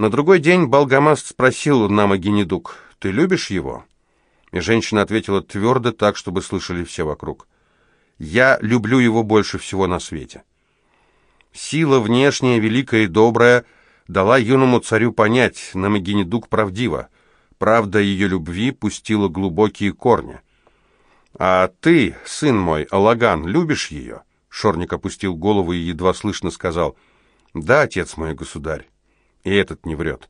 На другой день Балгамаст спросил Намагинидук, «Ты любишь его?» И женщина ответила твердо, так, чтобы слышали все вокруг. «Я люблю его больше всего на свете». Сила внешняя, великая и добрая, дала юному царю понять, Намагинидук правдива. Правда ее любви пустила глубокие корни. «А ты, сын мой, Алаган, любишь ее?» Шорник опустил голову и едва слышно сказал, «Да, отец мой, государь». И этот не врет.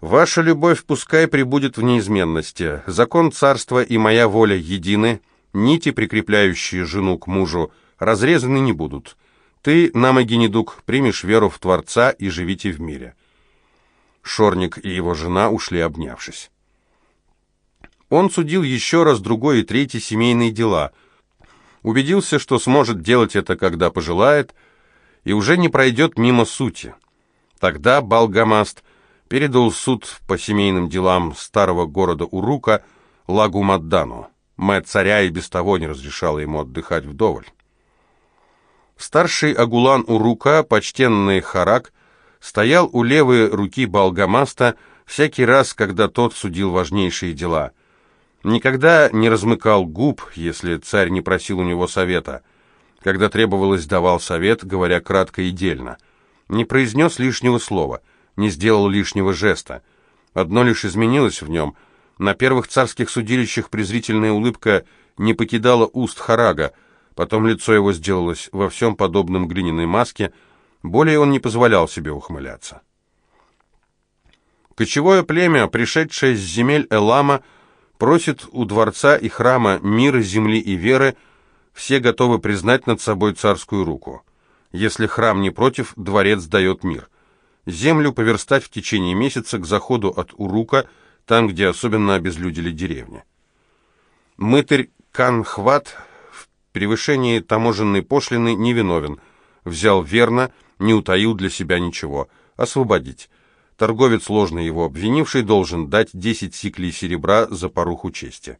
«Ваша любовь пускай прибудет в неизменности. Закон царства и моя воля едины, нити, прикрепляющие жену к мужу, разрезаны не будут. Ты, Намагинидук, примешь веру в Творца и живите в мире». Шорник и его жена ушли, обнявшись. Он судил еще раз другой и третий семейные дела. Убедился, что сможет делать это, когда пожелает, и уже не пройдет мимо сути. Тогда Балгамаст передал суд по семейным делам старого города Урука Лагумаддану. Мать царя и без того не разрешала ему отдыхать вдоволь. Старший Агулан Урука, почтенный Харак, стоял у левой руки Балгамаста всякий раз, когда тот судил важнейшие дела. Никогда не размыкал губ, если царь не просил у него совета. Когда требовалось, давал совет, говоря кратко и дельно. Не произнес лишнего слова, не сделал лишнего жеста. Одно лишь изменилось в нем. На первых царских судилищах презрительная улыбка не покидала уст Харага, потом лицо его сделалось во всем подобном глиняной маске, более он не позволял себе ухмыляться. Кочевое племя, пришедшее с земель Элама, просит у дворца и храма мира, земли и веры, все готовы признать над собой царскую руку. Если храм не против, дворец дает мир. Землю поверстать в течение месяца к заходу от Урука, там, где особенно обезлюдили деревни. Мытарь Канхват в превышении таможенной пошлины невиновен. Взял верно, не утаил для себя ничего. Освободить. Торговец, ложно его обвинивший, должен дать 10 сиклей серебра за поруху чести.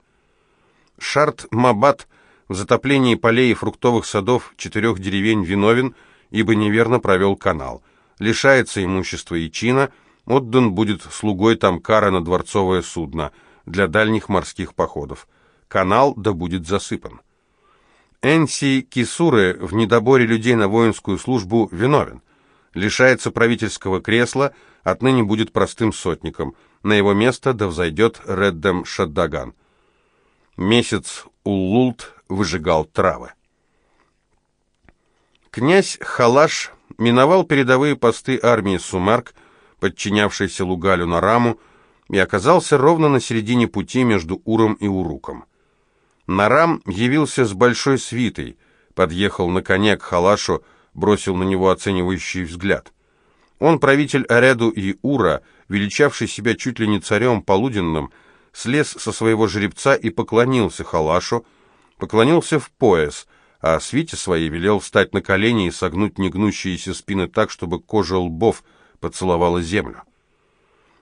Шарт Мабат в затоплении полей и фруктовых садов четырех деревень виновен, ибо неверно провел канал. Лишается имущества и чина, отдан будет слугой Тамкара на дворцовое судно для дальних морских походов. Канал да будет засыпан. Энси Кисуры в недоборе людей на воинскую службу виновен. Лишается правительского кресла, отныне будет простым сотником. На его место да взойдет Реддем Шаддаган. Месяц Уллулт выжигал травы. Князь Халаш миновал передовые посты армии Сумарк, подчинявшейся Лугалю Нараму, и оказался ровно на середине пути между Уром и Уруком. Нарам явился с большой свитой, подъехал на коне к Халашу, бросил на него оценивающий взгляд. Он, правитель Ареду и Ура, величавший себя чуть ли не царем полуденным, слез со своего жеребца и поклонился Халашу, поклонился в пояс, а свите своей велел встать на колени и согнуть негнущиеся спины так, чтобы кожа лбов поцеловала землю.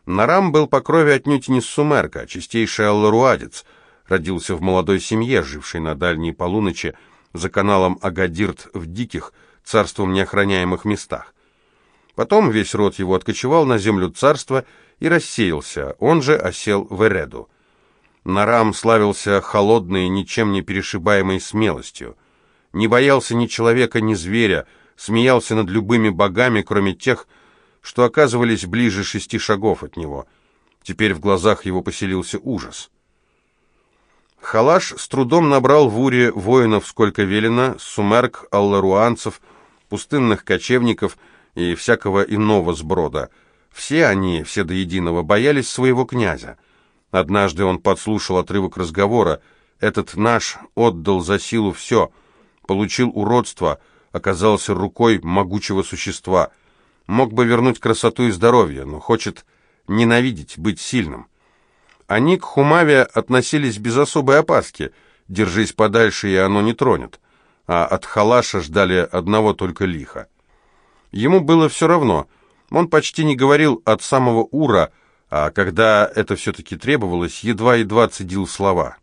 Нарам был по крови отнюдь не сумерка, а чистейший алларуадец, родился в молодой семье, жившей на дальней полуночи, за каналом Агадирт в диких, царством неохраняемых местах. Потом весь род его откочевал на землю царства и рассеялся, он же осел в Эреду. Нарам славился холодной, ничем не перешибаемой смелостью. Не боялся ни человека, ни зверя, смеялся над любыми богами, кроме тех, что оказывались ближе шести шагов от него. Теперь в глазах его поселился ужас. Халаш с трудом набрал в Уре воинов, сколько велено, сумерк, алларуанцев, пустынных кочевников и всякого иного сброда. Все они, все до единого, боялись своего князя. Однажды он подслушал отрывок разговора. Этот наш отдал за силу все, получил уродство, оказался рукой могучего существа. Мог бы вернуть красоту и здоровье, но хочет ненавидеть, быть сильным. Они к Хумаве относились без особой опаски. Держись подальше, и оно не тронет. А от Халаша ждали одного только лиха. Ему было все равно. Он почти не говорил от самого Ура, а когда это все-таки требовалось, едва-едва цедил слова.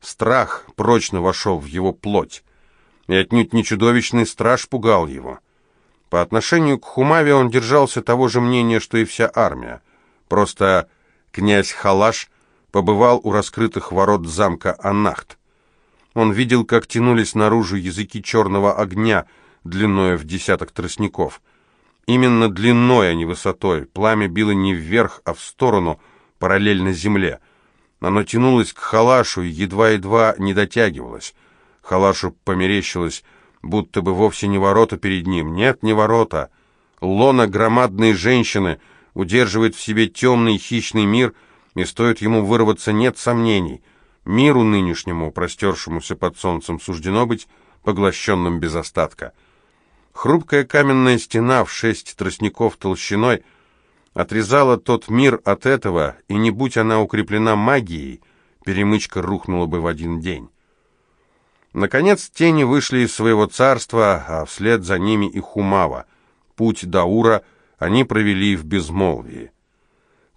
Страх прочно вошел в его плоть, и отнюдь не чудовищный страж пугал его. По отношению к Хумаве он держался того же мнения, что и вся армия. Просто князь Халаш побывал у раскрытых ворот замка Анахт. Он видел, как тянулись наружу языки черного огня, длиной в десяток тростников. Именно длиной, а не высотой. Пламя било не вверх, а в сторону, параллельно земле. Оно тянулось к халашу и едва-едва не дотягивалось. Халашу померещилось, будто бы вовсе не ворота перед ним. Нет, не ворота. Лона громадной женщины удерживает в себе темный хищный мир, и стоит ему вырваться, нет сомнений — Миру нынешнему, простершемуся под солнцем, суждено быть поглощенным без остатка. Хрупкая каменная стена в шесть тростников толщиной отрезала тот мир от этого, и не будь она укреплена магией, перемычка рухнула бы в один день. Наконец тени вышли из своего царства, а вслед за ними и Хумава. Путь Даура они провели в безмолвии.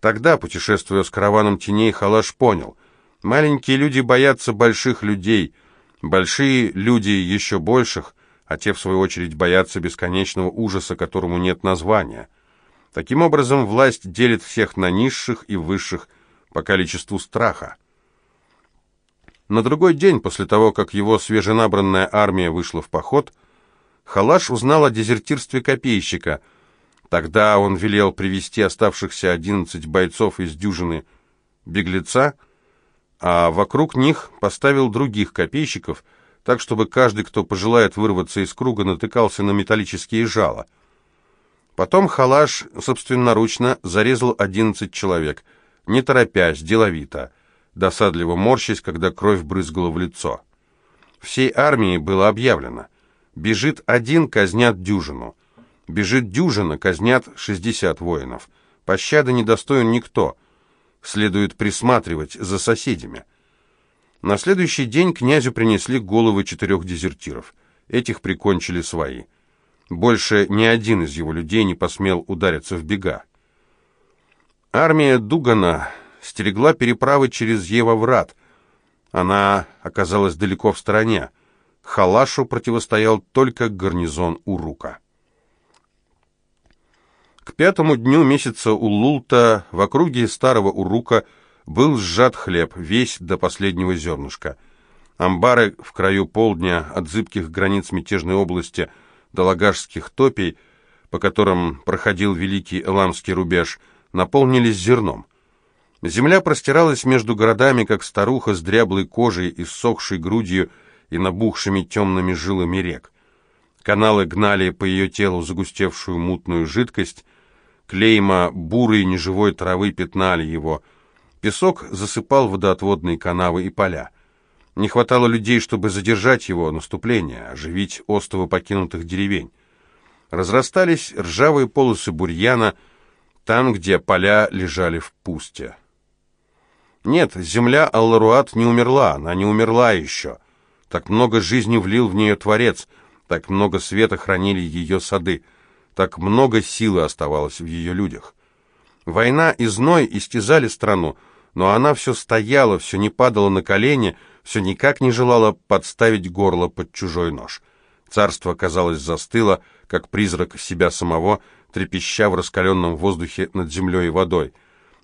Тогда, путешествуя с караваном теней, Халаш понял — Маленькие люди боятся больших людей, большие люди еще больших, а те, в свою очередь, боятся бесконечного ужаса, которому нет названия. Таким образом, власть делит всех на низших и высших по количеству страха. На другой день, после того, как его свеженабранная армия вышла в поход, Халаш узнал о дезертирстве копейщика. Тогда он велел привести оставшихся одиннадцать бойцов из дюжины беглеца, а вокруг них поставил других копейщиков, так чтобы каждый, кто пожелает вырваться из круга, натыкался на металлические жала. Потом Халаш собственноручно зарезал одиннадцать человек, не торопясь, деловито, досадливо морщась, когда кровь брызгала в лицо. Всей армии было объявлено. Бежит один, казнят дюжину. Бежит дюжина, казнят шестьдесят воинов. Пощады не достоин никто — следует присматривать за соседями. На следующий день князю принесли головы четырех дезертиров. Этих прикончили свои. Больше ни один из его людей не посмел удариться в бега. Армия Дугана стерегла переправы через Евоврат. Она оказалась далеко в стороне. Халашу противостоял только гарнизон Урука. К пятому дню месяца Улулта в округе старого Урука был сжат хлеб, весь до последнего зернышка. Амбары в краю полдня от зыбких границ мятежной области до лагашских топей, по которым проходил великий Эламский рубеж, наполнились зерном. Земля простиралась между городами, как старуха с дряблой кожей, и иссохшей грудью и набухшими темными жилами рек. Каналы гнали по ее телу загустевшую мутную жидкость, Клейма бурой неживой травы пятнали его. Песок засыпал водоотводные канавы и поля. Не хватало людей, чтобы задержать его наступление, оживить остовы покинутых деревень. Разрастались ржавые полосы бурьяна там, где поля лежали в пусте. Нет, земля Алларуат не умерла, она не умерла еще. Так много жизни влил в нее Творец, так много света хранили ее сады. Так много силы оставалось в ее людях. Война и зной истязали страну, но она все стояла, все не падала на колени, все никак не желала подставить горло под чужой нож. Царство, казалось, застыло, как призрак себя самого, трепеща в раскаленном воздухе над землей и водой.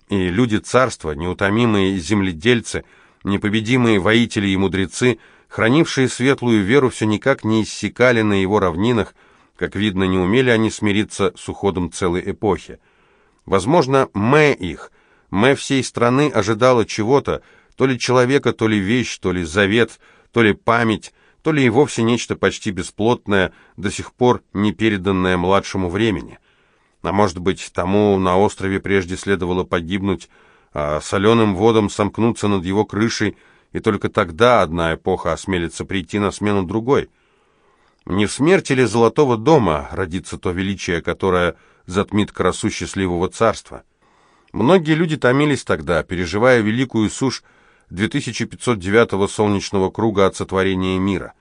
И люди царства, неутомимые земледельцы, непобедимые воители и мудрецы, хранившие светлую веру, все никак не иссякали на его равнинах, как видно, не умели они смириться с уходом целой эпохи. Возможно, Мэ их, Мэ всей страны ожидала чего-то, то ли человека, то ли вещь, то ли завет, то ли память, то ли и вовсе нечто почти бесплотное, до сих пор не переданное младшему времени. А может быть, тому на острове прежде следовало погибнуть, а соленым водом сомкнуться над его крышей, и только тогда одна эпоха осмелится прийти на смену другой — не в смерти ли Золотого дома родится то величие, которое затмит красу счастливого царства? Многие люди томились тогда, переживая великую сушь 2509-го солнечного круга от сотворения мира.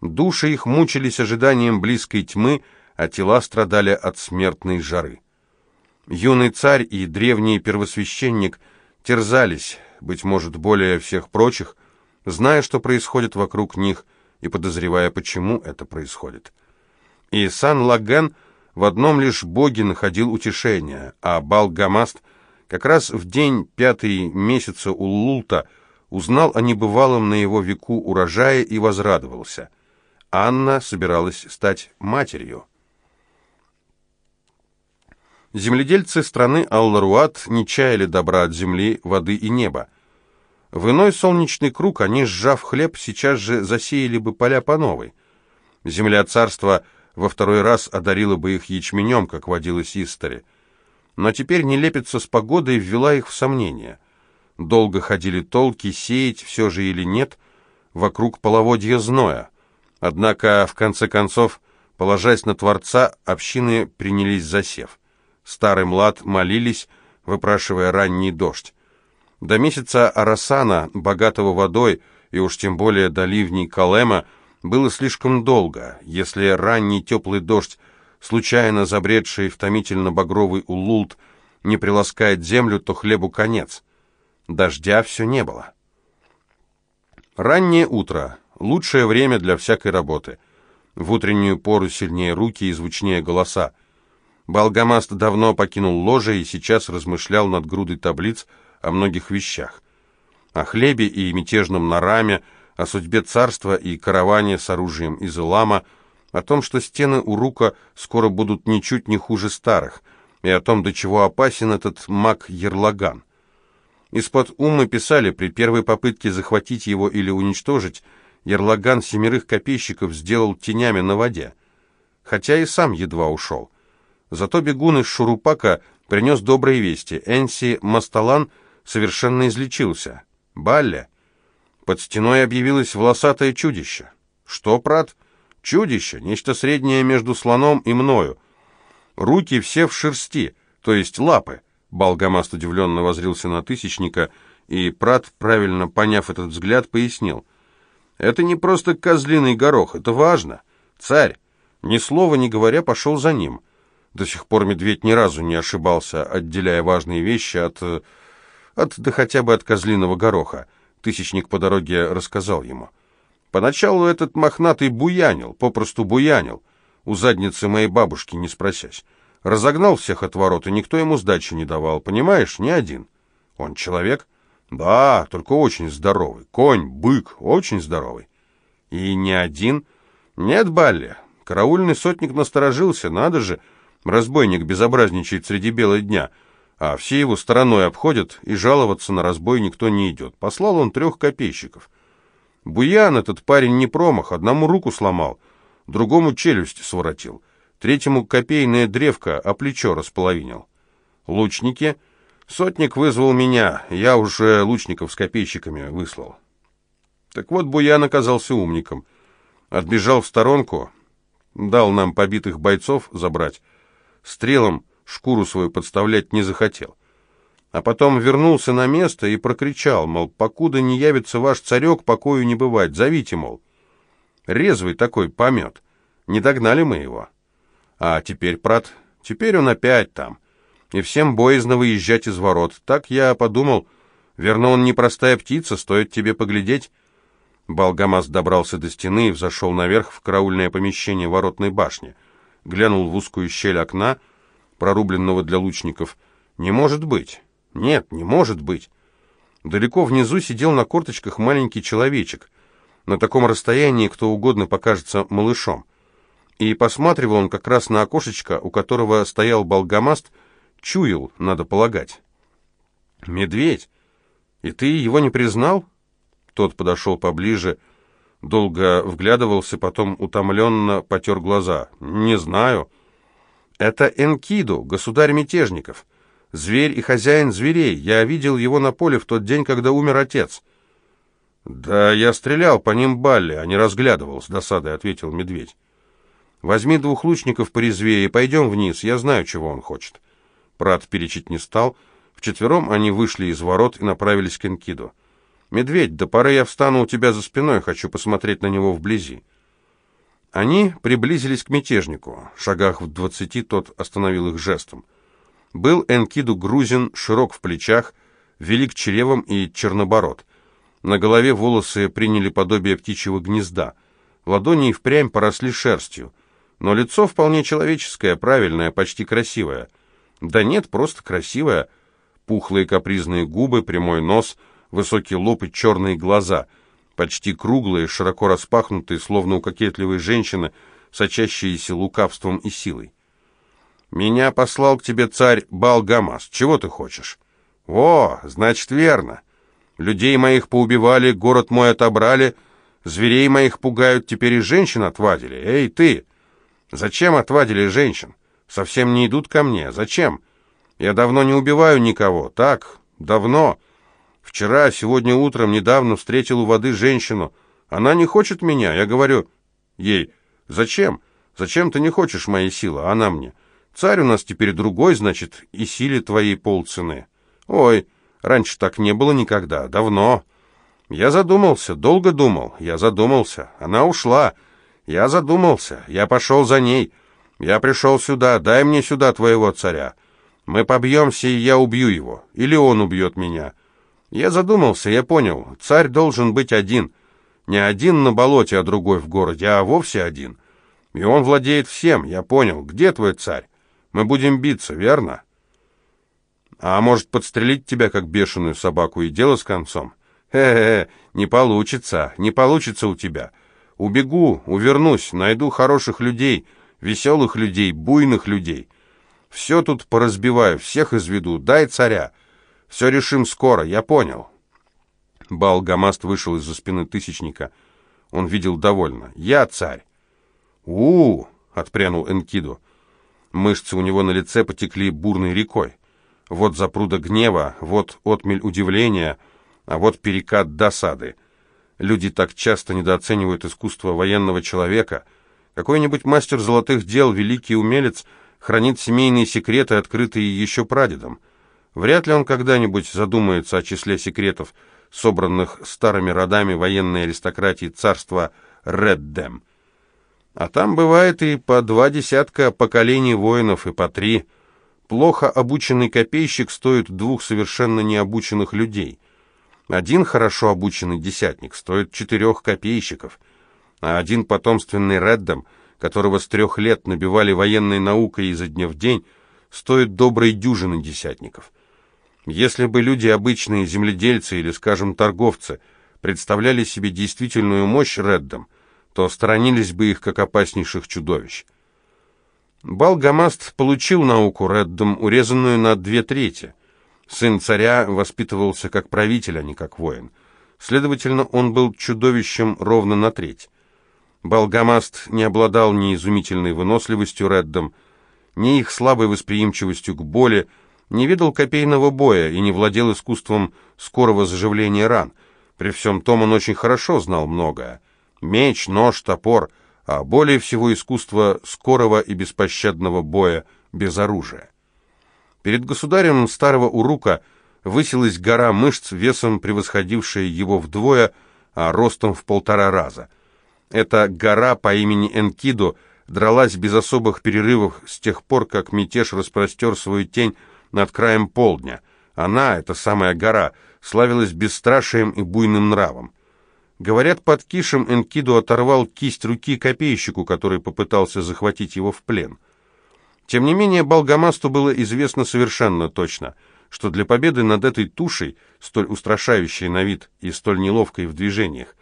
Души их мучились ожиданием близкой тьмы, а тела страдали от смертной жары. Юный царь и древний первосвященник терзались, быть может, более всех прочих, зная, что происходит вокруг них, и подозревая, почему это происходит. И Сан-Лаген в одном лишь боге находил утешение, а Балгамаст как раз в день пятый месяца Уллулта узнал о небывалом на его веку урожае и возрадовался. Анна собиралась стать матерью. Земледельцы страны Алларуат не чаяли добра от земли, воды и неба. В иной солнечный круг они, сжав хлеб, сейчас же засеяли бы поля по новой. Земля царства во второй раз одарила бы их ячменем, как водилось истори. Но теперь нелепица с погодой ввела их в сомнение. Долго ходили толки, сеять все же или нет, вокруг половодья зноя. Однако, в конце концов, положась на Творца, общины принялись засев. Старый млад молились, выпрашивая ранний дождь. До месяца Арасана, богатого водой, и уж тем более до ливней Калема, было слишком долго. Если ранний теплый дождь, случайно забредший в томительно-багровый улулт, не приласкает землю, то хлебу конец. Дождя все не было. Раннее утро — лучшее время для всякой работы. В утреннюю пору сильнее руки и звучнее голоса. Балгамаст давно покинул ложе и сейчас размышлял над грудой таблиц о многих вещах. О хлебе и мятежном нараме, о судьбе царства и караване с оружием из Илама, о том, что стены Урука скоро будут ничуть не хуже старых, и о том, до чего опасен этот маг Ерлаган. Из-под умы писали, при первой попытке захватить его или уничтожить, Ерлаган семерых копейщиков сделал тенями на воде, хотя и сам едва ушел. Зато бегун из Шурупака принес добрые вести. Энси Масталан совершенно излечился. Балля. Под стеной объявилось волосатое чудище. Что, прат? Чудище, нечто среднее между слоном и мною. Руки все в шерсти, то есть лапы. Балгамаст удивленно возрился на Тысячника, и Прат, правильно поняв этот взгляд, пояснил. «Это не просто козлиный горох, это важно. Царь, ни слова не говоря, пошел за ним». До сих пор медведь ни разу не ошибался, отделяя важные вещи от... Э, от да хотя бы от козлиного гороха. Тысячник по дороге рассказал ему. Поначалу этот мохнатый буянил, попросту буянил, у задницы моей бабушки, не спросясь. Разогнал всех от ворот, и никто ему сдачи не давал, понимаешь, ни один. Он человек? Да, только очень здоровый. Конь, бык, очень здоровый. И не один? Нет, Балли. Караульный сотник насторожился, надо же, Разбойник безобразничает среди бела дня, а все его стороной обходят, и жаловаться на разбой никто не идет. Послал он трех копейщиков. Буян этот парень не промах, одному руку сломал, другому челюсть своротил, третьему копейное древко, а плечо располовинил. Лучники... Сотник вызвал меня, я уже лучников с копейщиками выслал. Так вот, Буян оказался умником. Отбежал в сторонку, дал нам побитых бойцов забрать, стрелом шкуру свою подставлять не захотел. А потом вернулся на место и прокричал, мол, покуда не явится ваш царек, покою не бывать, зовите, мол. Резвый такой помет. Не догнали мы его. А теперь, брат, теперь он опять там. И всем боязно выезжать из ворот. Так я подумал, верно, он не простая птица, стоит тебе поглядеть. Балгамас добрался до стены и взошел наверх в караульное помещение воротной башни глянул в узкую щель окна, прорубленного для лучников. «Не может быть! Нет, не может быть!» Далеко внизу сидел на корточках маленький человечек. На таком расстоянии кто угодно покажется малышом. И посматривал он как раз на окошечко, у которого стоял болгомаст, чуял, надо полагать. «Медведь! И ты его не признал?» Тот подошел поближе, — Долго вглядывался, потом утомленно потер глаза. «Не знаю». «Это Энкиду, государь мятежников. Зверь и хозяин зверей. Я видел его на поле в тот день, когда умер отец». «Да я стрелял по ним Балли, а не разглядывал», — с досадой ответил медведь. «Возьми двух лучников порезвее и пойдем вниз, я знаю, чего он хочет». Прат перечить не стал. Вчетвером они вышли из ворот и направились к Энкиду. «Медведь, до поры я встану у тебя за спиной, хочу посмотреть на него вблизи». Они приблизились к мятежнику. В шагах в двадцати тот остановил их жестом. Был Энкиду грузин, широк в плечах, велик чревом и чернобород. На голове волосы приняли подобие птичьего гнезда. Ладони и впрямь поросли шерстью. Но лицо вполне человеческое, правильное, почти красивое. Да нет, просто красивое. Пухлые капризные губы, прямой нос, высокий лоб и черные глаза. Почти круглые, широко распахнутые, словно у кокетливой женщины, сочащиеся лукавством и силой. «Меня послал к тебе царь Балгамас. Чего ты хочешь?» «О, значит, верно. Людей моих поубивали, город мой отобрали, зверей моих пугают, теперь и женщин отвадили. Эй, ты! Зачем отвадили женщин? Совсем не идут ко мне. Зачем? Я давно не убиваю никого. Так, давно. Вчера, сегодня утром, недавно встретил у воды женщину. Она не хочет меня. Я говорю ей, зачем? Зачем ты не хочешь моей силы? Она мне. Царь у нас теперь другой, значит, и силе твоей полцены. Ой, раньше так не было никогда, давно. Я задумался, долго думал, я задумался. Она ушла. Я задумался, я пошел за ней. Я пришел сюда, дай мне сюда твоего царя. Мы побьемся, и я убью его. Или он убьет меня. Я задумался, я понял, царь должен быть один. Не один на болоте, а другой в городе, а вовсе один. И он владеет всем, я понял. Где твой царь? Мы будем биться, верно? А может, подстрелить тебя, как бешеную собаку, и дело с концом? Хе-хе, не получится, не получится у тебя. Убегу, увернусь, найду хороших людей, веселых людей, буйных людей. Все тут поразбиваю, всех изведу, дай царя. Все решим скоро, я понял. Балгамаст вышел из-за спины Тысячника. Он видел довольно. «Я царь!» у, -у, -у отпрянул Энкиду. Мышцы у него на лице потекли бурной рекой. Вот запруда гнева, вот отмель удивления, а вот перекат досады. Люди так часто недооценивают искусство военного человека. Какой-нибудь мастер золотых дел, великий умелец, хранит семейные секреты, открытые еще прадедом. Вряд ли он когда-нибудь задумается о числе секретов, собранных старыми родами военной аристократии царства Реддем. А там бывает и по два десятка поколений воинов, и по три – Плохо обученный копейщик стоит двух совершенно необученных людей. Один хорошо обученный десятник стоит четырех копейщиков, а один потомственный Реддом, которого с трех лет набивали военной наукой изо дня в день, стоит доброй дюжины десятников. Если бы люди обычные, земледельцы или, скажем, торговцы, представляли себе действительную мощь Реддом, то сторонились бы их как опаснейших чудовищ. Балгамаст получил науку Реддом, урезанную на две трети. Сын царя воспитывался как правитель, а не как воин. Следовательно, он был чудовищем ровно на треть. Балгамаст не обладал ни изумительной выносливостью Реддом, ни их слабой восприимчивостью к боли, не видел копейного боя и не владел искусством скорого заживления ран. При всем том он очень хорошо знал многое. Меч, нож, топор — а более всего искусство скорого и беспощадного боя без оружия. Перед государем старого Урука высилась гора мышц, весом превосходившая его вдвое, а ростом в полтора раза. Эта гора по имени Энкидо дралась без особых перерывов с тех пор, как мятеж распростер свою тень над краем полдня. Она, эта самая гора, славилась бесстрашием и буйным нравом. Говорят, под кишем Энкиду оторвал кисть руки копейщику, который попытался захватить его в плен. Тем не менее, Балгамасту было известно совершенно точно, что для победы над этой тушей, столь устрашающей на вид и столь неловкой в движениях,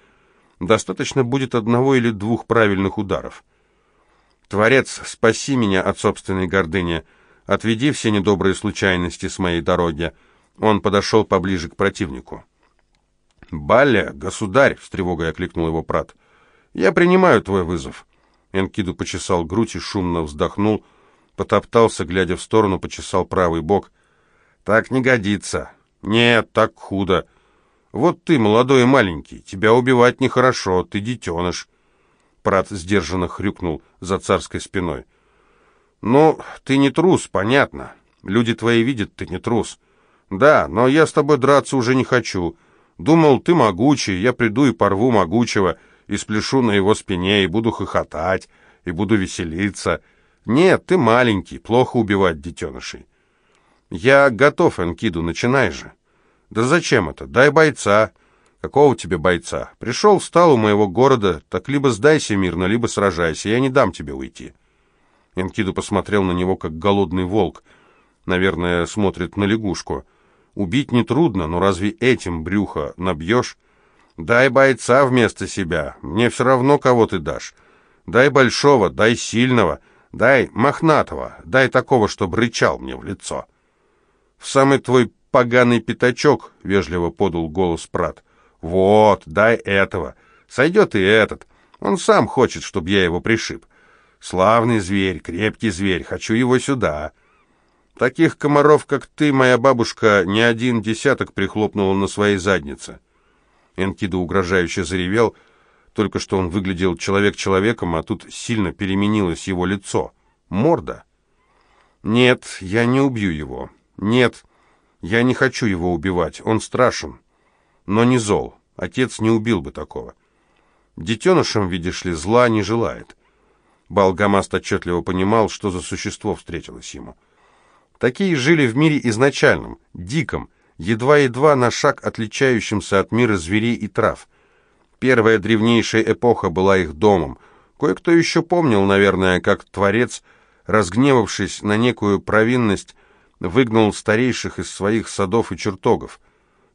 достаточно будет одного или двух правильных ударов. «Творец, спаси меня от собственной гордыни, отведи все недобрые случайности с моей дороги». Он подошел поближе к противнику. «Баля, государь!» — с тревогой окликнул его прат. «Я принимаю твой вызов». Энкиду почесал грудь и шумно вздохнул, потоптался, глядя в сторону, почесал правый бок. «Так не годится. Нет, так худо. Вот ты, молодой и маленький, тебя убивать нехорошо, ты детеныш». Прат сдержанно хрюкнул за царской спиной. «Ну, ты не трус, понятно. Люди твои видят, ты не трус. Да, но я с тобой драться уже не хочу». Думал, ты могучий, я приду и порву могучего, и спляшу на его спине, и буду хохотать, и буду веселиться. Нет, ты маленький, плохо убивать детенышей. Я готов, Энкиду, начинай же. Да зачем это? Дай бойца. Какого тебе бойца? Пришел, встал у моего города, так либо сдайся мирно, либо сражайся, я не дам тебе уйти. Энкиду посмотрел на него, как голодный волк. Наверное, смотрит на лягушку. Убить нетрудно, но разве этим брюхо набьешь? Дай бойца вместо себя. Мне все равно, кого ты дашь. Дай большого, дай сильного, дай мохнатого, дай такого, чтобы рычал мне в лицо. В самый твой поганый пятачок, — вежливо подал голос Прат. Вот, дай этого. Сойдет и этот. Он сам хочет, чтобы я его пришиб. Славный зверь, крепкий зверь, хочу его сюда. Таких комаров, как ты, моя бабушка, не один десяток прихлопнула на своей заднице. Энкиду угрожающе заревел, только что он выглядел человек человеком, а тут сильно переменилось его лицо. Морда. Нет, я не убью его. Нет, я не хочу его убивать, он страшен, но не зол. Отец не убил бы такого. Детенышем, видишь ли, зла не желает. Балгамаст отчетливо понимал, что за существо встретилось ему. Такие жили в мире изначальном, диком, едва-едва на шаг отличающимся от мира зверей и трав. Первая древнейшая эпоха была их домом. Кое-кто еще помнил, наверное, как Творец, разгневавшись на некую провинность, выгнал старейших из своих садов и чертогов.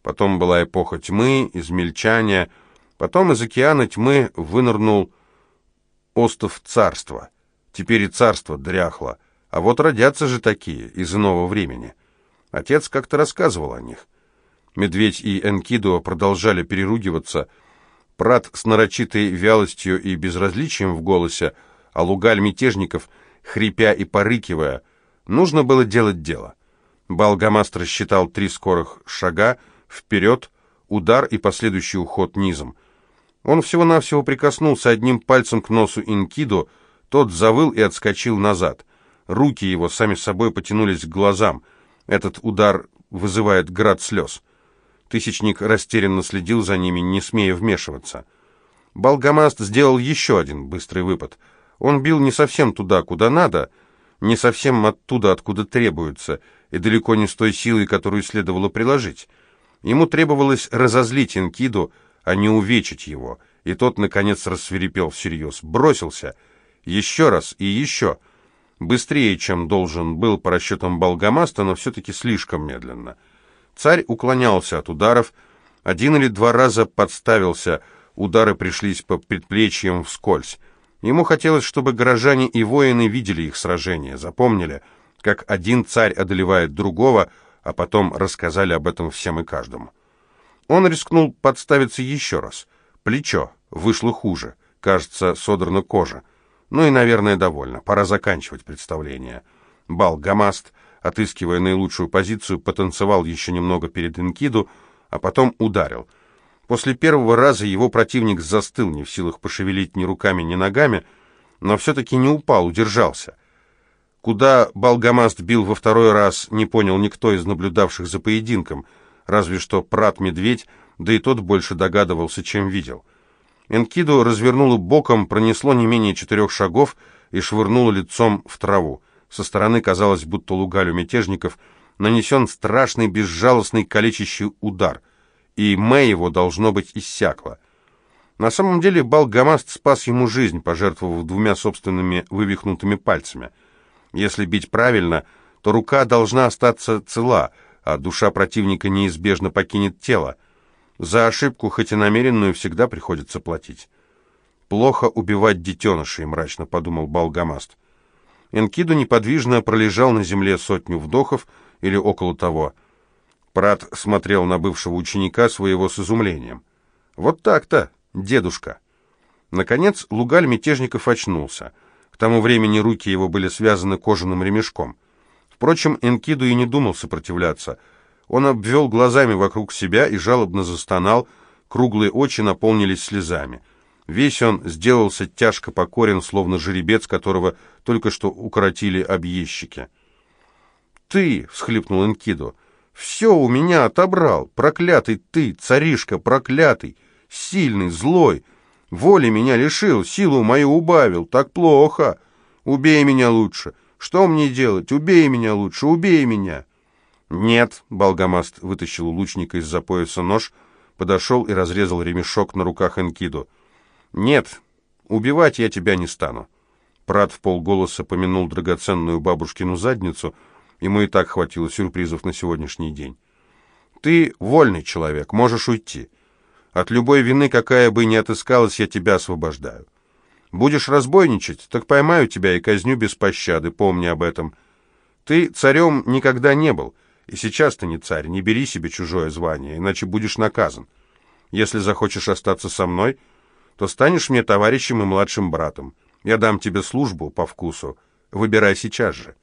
Потом была эпоха тьмы, измельчания, потом из океана тьмы вынырнул остов царства. Теперь и царство дряхло. А вот родятся же такие из иного времени. Отец как-то рассказывал о них. Медведь и Энкидо продолжали переругиваться. Прат с нарочитой вялостью и безразличием в голосе, а Лугаль мятежников, хрипя и порыкивая, нужно было делать дело. Балгамаст рассчитал три скорых шага, вперед, удар и последующий уход низом. Он всего-навсего прикоснулся одним пальцем к носу Инкидо, тот завыл и отскочил назад. Руки его сами собой потянулись к глазам. Этот удар вызывает град слез. Тысячник растерянно следил за ними, не смея вмешиваться. Балгамаст сделал еще один быстрый выпад. Он бил не совсем туда, куда надо, не совсем оттуда, откуда требуется, и далеко не с той силой, которую следовало приложить. Ему требовалось разозлить Инкиду, а не увечить его, и тот, наконец, рассверепел всерьез, бросился, еще раз и еще, быстрее, чем должен был по расчетам Болгамаста, но все-таки слишком медленно. Царь уклонялся от ударов, один или два раза подставился, удары пришлись по предплечьям вскользь. Ему хотелось, чтобы горожане и воины видели их сражение, запомнили, как один царь одолевает другого, а потом рассказали об этом всем и каждому. Он рискнул подставиться еще раз. Плечо. Вышло хуже. Кажется, содрана кожа. Ну и, наверное, довольно. Пора заканчивать представление. Бал Гамаст, отыскивая наилучшую позицию, потанцевал еще немного перед Инкиду, а потом ударил. После первого раза его противник застыл, не в силах пошевелить ни руками, ни ногами, но все-таки не упал, удержался. Куда Балгамаст бил во второй раз, не понял никто из наблюдавших за поединком — разве что прат-медведь, да и тот больше догадывался, чем видел. Энкиду развернуло боком, пронесло не менее четырех шагов и швырнуло лицом в траву. Со стороны казалось, будто лугалю мятежников нанесен страшный, безжалостный, калечащий удар, и Мэ его, должно быть, иссякло. На самом деле Балгамаст спас ему жизнь, пожертвовав двумя собственными вывихнутыми пальцами. Если бить правильно, то рука должна остаться цела — а душа противника неизбежно покинет тело. За ошибку, хоть и намеренную, всегда приходится платить. «Плохо убивать детенышей», — мрачно подумал Балгамаст. Энкиду неподвижно пролежал на земле сотню вдохов или около того. Прат смотрел на бывшего ученика своего с изумлением. «Вот так-то, дедушка!» Наконец Лугаль Мятежников очнулся. К тому времени руки его были связаны кожаным ремешком. Впрочем, Энкиду и не думал сопротивляться. Он обвел глазами вокруг себя и жалобно застонал, круглые очи наполнились слезами. Весь он сделался тяжко покорен, словно жеребец, которого только что укоротили объездчики. «Ты!» — всхлипнул Энкиду. «Все у меня отобрал! Проклятый ты, царишка, проклятый! Сильный, злой! Воли меня лишил, силу мою убавил! Так плохо! Убей меня лучше! Что мне делать? Убей меня лучше, убей меня!» «Нет», — Балгамаст вытащил у лучника из-за пояса нож, подошел и разрезал ремешок на руках Энкиду. «Нет, убивать я тебя не стану. Прат в полголоса помянул драгоценную бабушкину задницу. Ему и так хватило сюрпризов на сегодняшний день. «Ты вольный человек, можешь уйти. От любой вины, какая бы ни отыскалась, я тебя освобождаю. Будешь разбойничать, так поймаю тебя и казню без пощады, помни об этом. Ты царем никогда не был, и сейчас ты не царь, не бери себе чужое звание, иначе будешь наказан. Если захочешь остаться со мной, то станешь мне товарищем и младшим братом. Я дам тебе службу по вкусу. Выбирай сейчас же».